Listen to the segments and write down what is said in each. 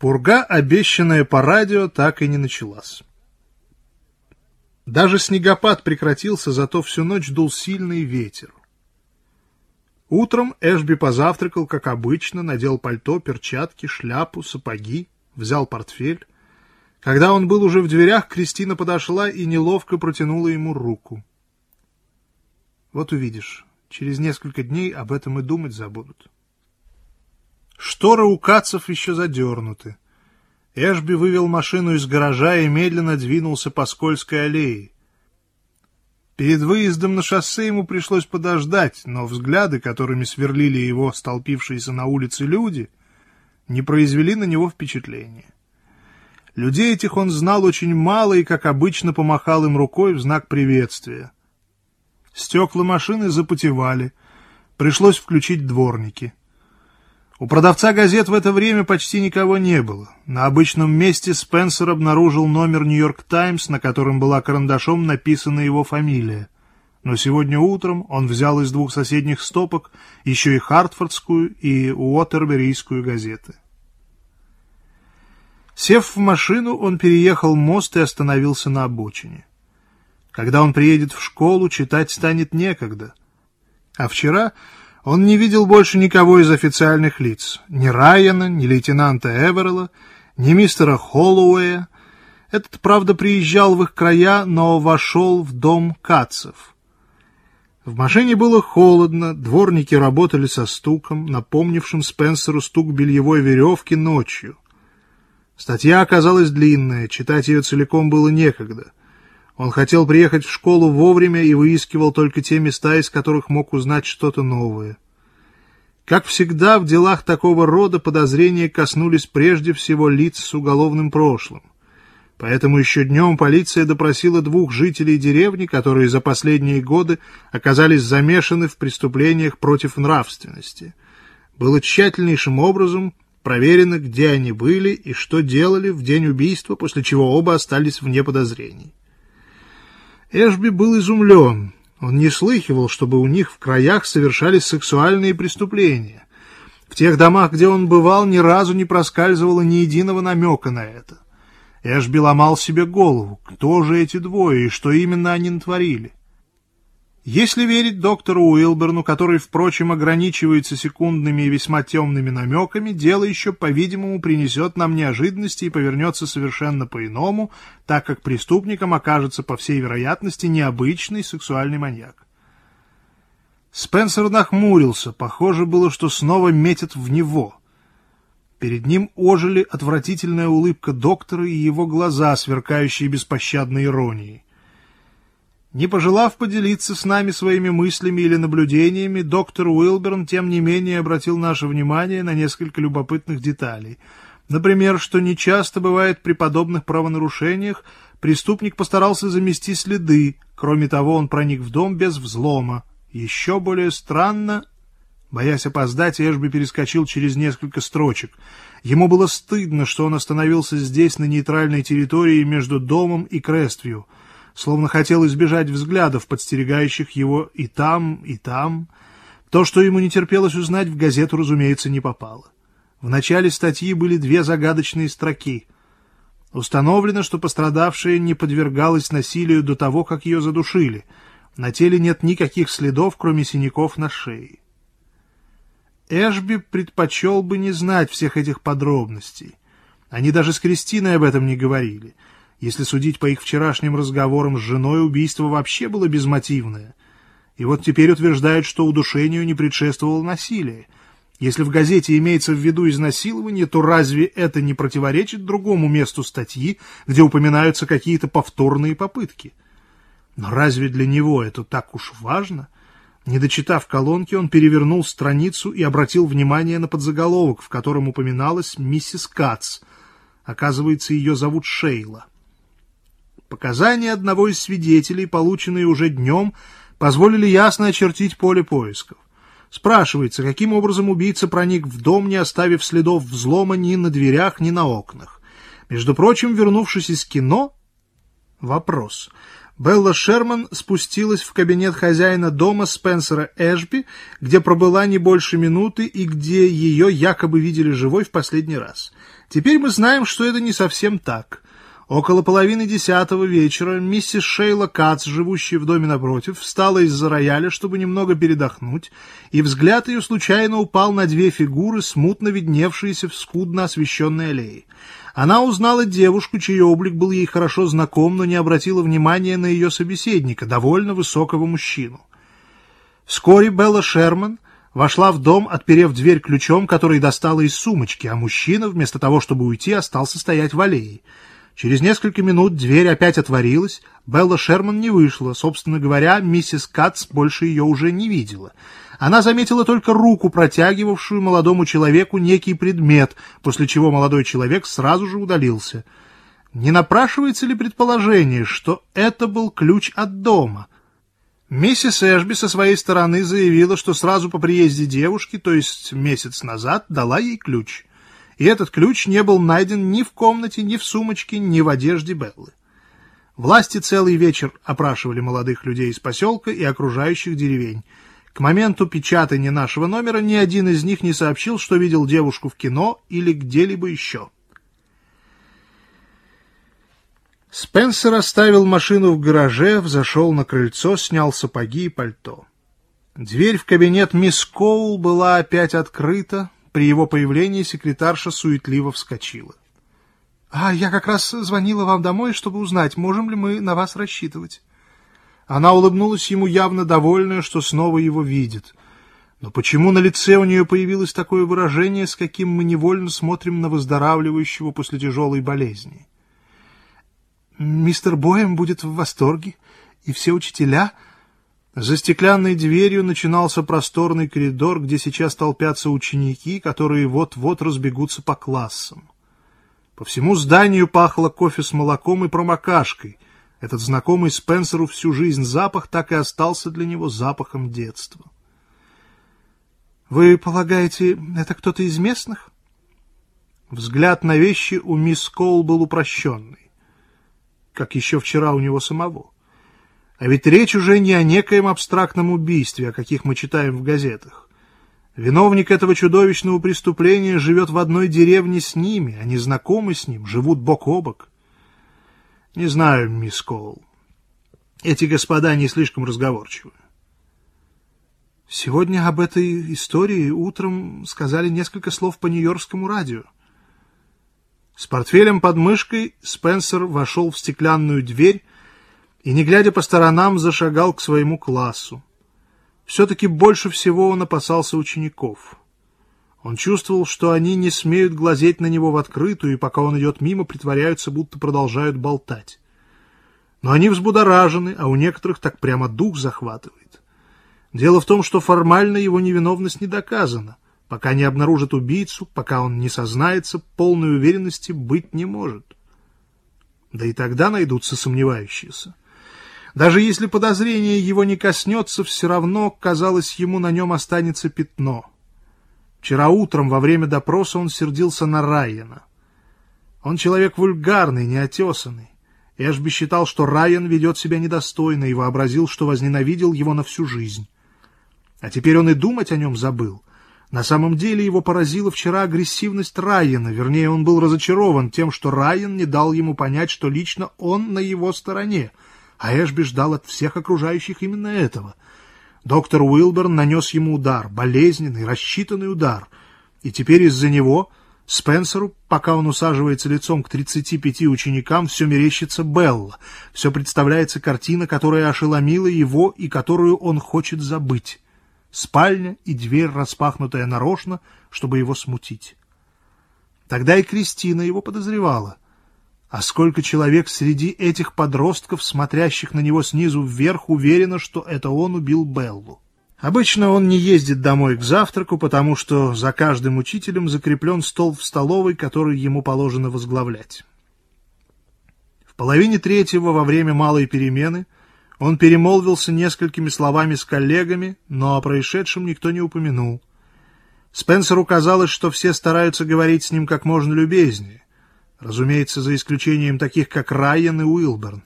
Пурга, обещанная по радио, так и не началась. Даже снегопад прекратился, зато всю ночь дул сильный ветер. Утром Эшби позавтракал, как обычно, надел пальто, перчатки, шляпу, сапоги, взял портфель. Когда он был уже в дверях, Кристина подошла и неловко протянула ему руку. Вот увидишь, через несколько дней об этом и думать забудут. Шторы у Кацев еще задернуты. Эшби вывел машину из гаража и медленно двинулся по скользкой аллее. Перед выездом на шоссе ему пришлось подождать, но взгляды, которыми сверлили его столпившиеся на улице люди, не произвели на него впечатления. Людей этих он знал очень мало и, как обычно, помахал им рукой в знак приветствия. Стекла машины запотевали, пришлось включить дворники — у продавца газет в это время почти никого не было. На обычном месте Спенсер обнаружил номер «Нью-Йорк Таймс», на котором была карандашом написана его фамилия. Но сегодня утром он взял из двух соседних стопок еще и Хартфордскую и Уотерберийскую газеты. Сев в машину, он переехал мост и остановился на обочине. Когда он приедет в школу, читать станет некогда. А вчера он не видел больше никого из официальных лиц, ни Райана, ни лейтенанта Эверла, ни мистера Холлоуэя. Этот, правда, приезжал в их края, но вошел в дом Кацев. В машине было холодно, дворники работали со стуком, напомнившим Спенсеру стук бельевой веревки ночью. Статья оказалась длинная, читать ее целиком было некогда — он хотел приехать в школу вовремя и выискивал только те места, из которых мог узнать что-то новое. Как всегда, в делах такого рода подозрения коснулись прежде всего лиц с уголовным прошлым. Поэтому еще днем полиция допросила двух жителей деревни, которые за последние годы оказались замешаны в преступлениях против нравственности. Было тщательнейшим образом проверено, где они были и что делали в день убийства, после чего оба остались вне подозрений. Эшби был изумлен. Он не слыхивал, чтобы у них в краях совершались сексуальные преступления. В тех домах, где он бывал, ни разу не проскальзывало ни единого намека на это. Эшби ломал себе голову, кто же эти двое и что именно они натворили. Если верить доктору Уилберну, который, впрочем, ограничивается секундными и весьма темными намеками, дело еще, по-видимому, принесет нам неожиданности и повернется совершенно по-иному, так как преступником окажется, по всей вероятности, необычный сексуальный маньяк. Спенсер нахмурился, похоже было, что снова метят в него. Перед ним ожили отвратительная улыбка доктора и его глаза, сверкающие беспощадной иронией. Не пожелав поделиться с нами своими мыслями или наблюдениями, доктор Уилберн, тем не менее, обратил наше внимание на несколько любопытных деталей. Например, что нечасто бывает при подобных правонарушениях, преступник постарался замести следы, кроме того, он проник в дом без взлома. Еще более странно... Боясь опоздать, Эшби перескочил через несколько строчек. Ему было стыдно, что он остановился здесь, на нейтральной территории между домом и Крествью — словно хотел избежать взглядов, подстерегающих его и там, и там. То, что ему не терпелось узнать, в газету, разумеется, не попало. В начале статьи были две загадочные строки. Установлено, что пострадавшая не подвергалась насилию до того, как ее задушили. На теле нет никаких следов, кроме синяков на шее. Эшби предпочел бы не знать всех этих подробностей. Они даже с Кристиной об этом не говорили — если судить по их вчерашним разговорам с женой, убийство вообще было безмотивное. И вот теперь утверждают, что удушению не предшествовало насилие. Если в газете имеется в виду изнасилование, то разве это не противоречит другому месту статьи, где упоминаются какие-то повторные попытки? Но разве для него это так уж важно? Не дочитав колонки, он перевернул страницу и обратил внимание на подзаголовок, в котором упоминалась миссис Кац. Оказывается, ее зовут Шейла. Показания одного из свидетелей, полученные уже днем, позволили ясно очертить поле поисков. Спрашивается, каким образом убийца проник в дом, не оставив следов взлома ни на дверях, ни на окнах. Между прочим, вернувшись из кино, вопрос. Белла Шерман спустилась в кабинет хозяина дома Спенсера Эшби, где пробыла не больше минуты и где ее якобы видели живой в последний раз. Теперь мы знаем, что это не совсем так. Около половины десятого вечера миссис Шейла Кац, живущая в доме напротив, встала из-за рояля, чтобы немного передохнуть, и взгляд ее случайно упал на две фигуры, смутно видневшиеся в скудно освещенной аллее. Она узнала девушку, чей облик был ей хорошо знаком, но не обратила внимания на ее собеседника, довольно высокого мужчину. Вскоре Белла Шерман вошла в дом, отперев дверь ключом, который достала из сумочки, а мужчина, вместо того, чтобы уйти, остался стоять в аллее. Через несколько минут дверь опять отворилась, Белла Шерман не вышла, собственно говоря, миссис Кац больше ее уже не видела. Она заметила только руку, протягивавшую молодому человеку некий предмет, после чего молодой человек сразу же удалился. Не напрашивается ли предположение, что это был ключ от дома? Миссис Эшби со своей стороны заявила, что сразу по приезде девушки, то есть месяц назад, дала ей ключ и этот ключ не был найден ни в комнате, ни в сумочке, ни в одежде Беллы. Власти целый вечер опрашивали молодых людей из поселка и окружающих деревень. К моменту печатания нашего номера ни один из них не сообщил, что видел девушку в кино или где-либо еще. Спенсер оставил машину в гараже, взошел на крыльцо, снял сапоги и пальто. Дверь в кабинет мисс Коул была опять открыта, при его появлении секретарша суетливо вскочила. — А я как раз звонила вам домой, чтобы узнать, можем ли мы на вас рассчитывать. Она улыбнулась ему, явно довольная, что снова его видит. Но почему на лице у нее появилось такое выражение, с каким мы невольно смотрим на выздоравливающего после тяжелой болезни? «Мистер Боем будет в восторге, и все учителя...» За стеклянной дверью начинался просторный коридор, где сейчас толпятся ученики, которые вот-вот разбегутся по классам. По всему зданию пахло кофе с молоком и промокашкой. Этот знакомый Спенсеру всю жизнь запах так и остался для него запахом детства. «Вы полагаете, это кто-то из местных?» Взгляд на вещи у мисс Коул был упрощенный, как еще вчера у него самого. А ведь речь уже не о некоем абстрактном убийстве, о каких мы читаем в газетах. Виновник этого чудовищного преступления живет в одной деревне с ними, они знакомы с ним, живут бок о бок. Не знаю, мисс Коул. Эти господа не слишком разговорчивы. Сегодня об этой истории утром сказали несколько слов по нью-йоркскому радио. С портфелем под мышкой Спенсер вошел в стеклянную дверь, и, не глядя по сторонам, зашагал к своему классу. Все-таки больше всего он опасался учеников. Он чувствовал, что они не смеют глазеть на него в открытую, и пока он идет мимо, притворяются, будто продолжают болтать. Но они взбудоражены, а у некоторых так прямо дух захватывает. Дело в том, что формально его невиновность не доказана. Пока не обнаружат убийцу, пока он не сознается, полной уверенности быть не может. Да и тогда найдутся сомневающиеся. Даже если подозрение его не коснется, все равно, казалось, ему на нем останется пятно. Вчера утром во время допроса он сердился на Райана. Он человек вульгарный, неотесанный. Эшби считал, что Райан ведет себя недостойно и вообразил, что возненавидел его на всю жизнь. А теперь он и думать о нем забыл. На самом деле его поразила вчера агрессивность Райана, вернее, он был разочарован тем, что Райан не дал ему понять, что лично он на его стороне — а Эшби ждал от всех окружающих именно этого. Доктор Уилберн нанес ему удар, болезненный, рассчитанный удар, и теперь из-за него Спенсеру, пока он усаживается лицом к 35 ученикам, все мерещится Белла, все представляется картина, которая ошеломила его и которую он хочет забыть. Спальня и дверь, распахнутая нарочно, чтобы его смутить. Тогда и Кристина его подозревала. А сколько человек среди этих подростков, смотрящих на него снизу вверх, уверено, что это он убил Беллу. Обычно он не ездит домой к завтраку, потому что за каждым учителем закреплен стол в столовой, который ему положено возглавлять. В половине третьего во время малой перемены он перемолвился несколькими словами с коллегами, но о происшедшем никто не упомянул. Спенсеру казалось, что все стараются говорить с ним как можно любезнее, Разумеется, за исключением таких, как Райан и Уилберн.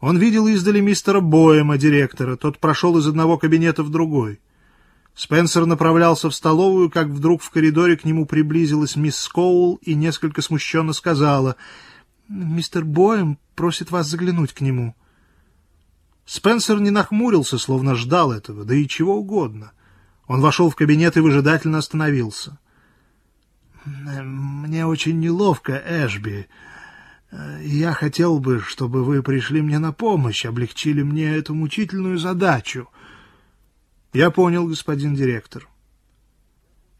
Он видел издали мистера Боема, директора. Тот прошел из одного кабинета в другой. Спенсер направлялся в столовую, как вдруг в коридоре к нему приблизилась мисс Скоул и несколько смущенно сказала «Мистер Боем просит вас заглянуть к нему». Спенсер не нахмурился, словно ждал этого, да и чего угодно. Он вошел в кабинет и выжидательно остановился. «Мне очень неловко, Эшби. Я хотел бы, чтобы вы пришли мне на помощь, облегчили мне эту мучительную задачу». «Я понял, господин директор».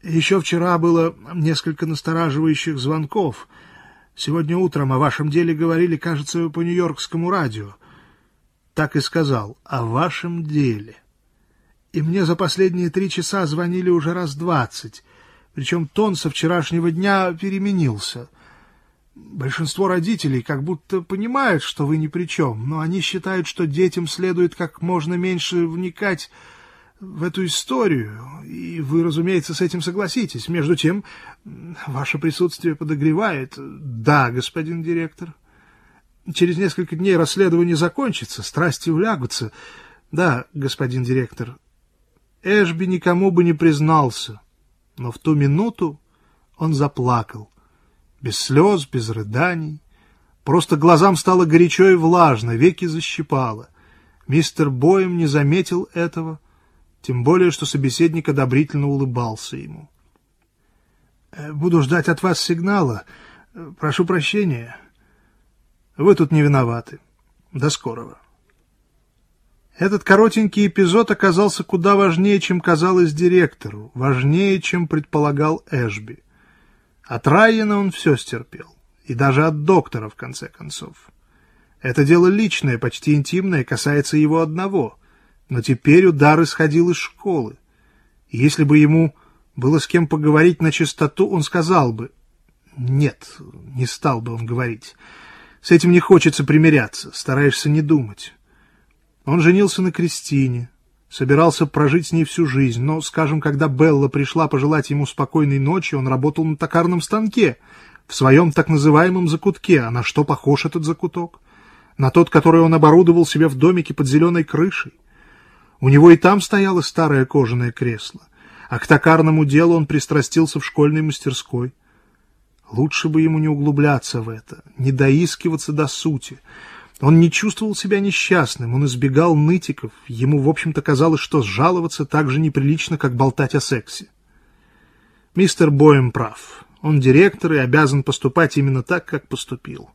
«Еще вчера было несколько настораживающих звонков. Сегодня утром о вашем деле говорили, кажется, по Нью-Йоркскому радио. Так и сказал, о вашем деле» и мне за последние три часа звонили уже раз двадцать, причем тон со вчерашнего дня переменился. Большинство родителей как будто понимают, что вы ни при чем, но они считают, что детям следует как можно меньше вникать в эту историю, и вы, разумеется, с этим согласитесь. Между тем, ваше присутствие подогревает. Да, господин директор. Через несколько дней расследование закончится, страсти улягутся. Да, господин директор, Эшби никому бы не признался, но в ту минуту он заплакал. Без слез, без рыданий. Просто глазам стало горячо и влажно, веки защипало. Мистер Боем не заметил этого, тем более, что собеседник одобрительно улыбался ему. «Э, «Буду ждать от вас сигнала. Прошу прощения. Вы тут не виноваты. До скорого». Этот коротенький эпизод оказался куда важнее, чем казалось директору, важнее, чем предполагал Эшби. От Райана он все стерпел, и даже от доктора, в конце концов. Это дело личное, почти интимное, касается его одного, но теперь удар исходил из школы. И если бы ему было с кем поговорить на чистоту, он сказал бы... Нет, не стал бы он говорить. С этим не хочется примиряться, стараешься не думать. Он женился на Кристине, собирался прожить с ней всю жизнь, но, скажем, когда Белла пришла пожелать ему спокойной ночи, он работал на токарном станке, в своем так называемом закутке. А на что похож этот закуток? На тот, который он оборудовал себе в домике под зеленой крышей. У него и там стояло старое кожаное кресло, а к токарному делу он пристрастился в школьной мастерской. Лучше бы ему не углубляться в это, не доискиваться до сути — он не чувствовал себя несчастным, он избегал нытиков, ему, в общем-то, казалось, что жаловаться так же неприлично, как болтать о сексе. Мистер Боем прав. Он директор и обязан поступать именно так, как поступил.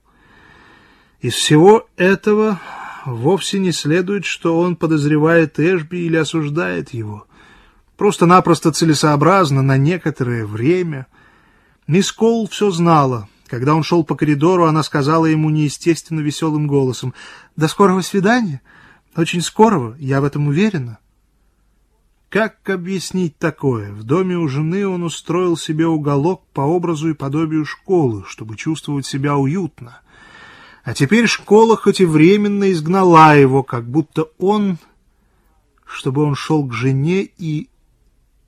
Из всего этого вовсе не следует, что он подозревает Эшби или осуждает его. Просто-напросто целесообразно на некоторое время. Мисс Коул все знала — когда он шел по коридору, она сказала ему неестественно веселым голосом, «До скорого свидания! Очень скорого, я в этом уверена». Как объяснить такое? В доме у жены он устроил себе уголок по образу и подобию школы, чтобы чувствовать себя уютно. А теперь школа хоть и временно изгнала его, как будто он, чтобы он шел к жене и